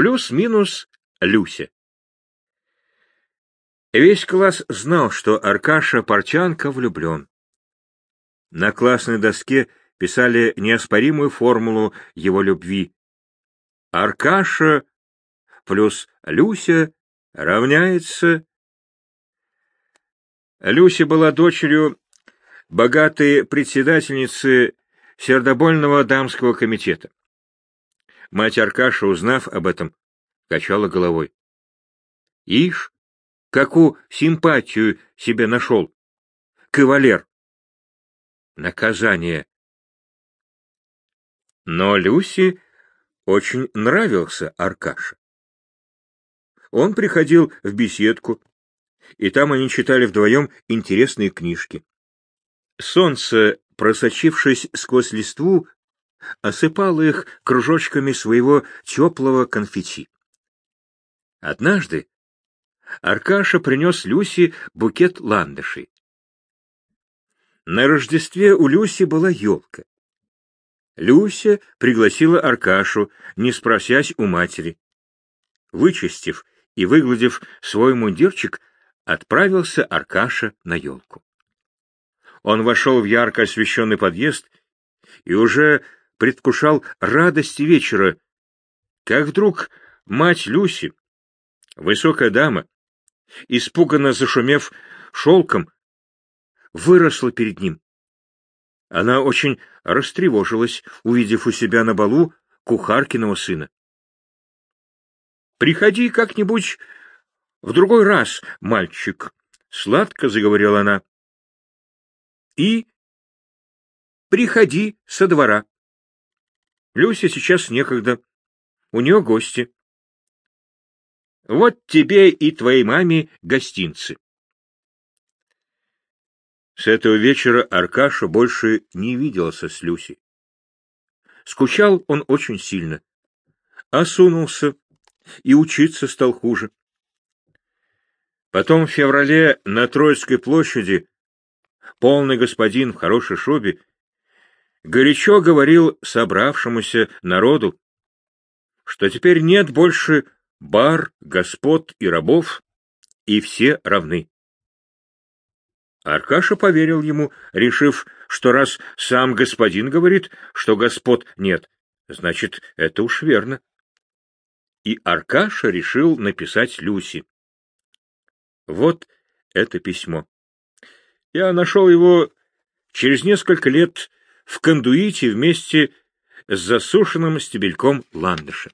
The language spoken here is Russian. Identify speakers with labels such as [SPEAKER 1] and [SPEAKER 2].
[SPEAKER 1] Плюс-минус Люся. Весь класс знал, что Аркаша Парчанка влюблен. На классной доске писали неоспоримую формулу его любви. Аркаша плюс Люся равняется... Люся была дочерью богатой председательницы сердобольного дамского комитета. Мать Аркаша, узнав об этом, качала головой. Ишь, какую симпатию себе нашел. Кавалер. Наказание. Но Люси очень нравился Аркаша. Он приходил в беседку, и там они читали вдвоем интересные книжки. Солнце, просочившись сквозь листву, осыпало их кружочками своего теплого конфетти. Однажды Аркаша принес Люси букет ландышей. На Рождестве у Люси была елка. Люся пригласила Аркашу, не спросясь у матери. Вычистив и выгладив свой мундирчик, отправился Аркаша на елку. Он вошел в ярко освещенный подъезд и уже предвкушал радости вечера, как вдруг мать Люси, высокая дама, испуганно зашумев шелком, выросла перед ним. Она очень растревожилась, увидев у себя на балу кухаркиного сына. — Приходи как-нибудь в другой раз, мальчик, — сладко заговорила она. — И приходи со двора. Люся сейчас некогда. У нее гости. Вот тебе и твоей маме гостинцы. С этого вечера Аркаша больше не виделся с Люси. Скучал он очень сильно. Осунулся и учиться стал хуже. Потом в феврале на Троицкой площади полный господин в хорошей шубе горячо говорил собравшемуся народу, что теперь нет больше бар, господ и рабов, и все равны. Аркаша поверил ему, решив, что раз сам господин говорит, что господ нет, значит, это уж верно. И Аркаша решил написать Люси. Вот это письмо. Я нашел его через несколько лет в кондуите вместе с засушенным стебельком ландыша.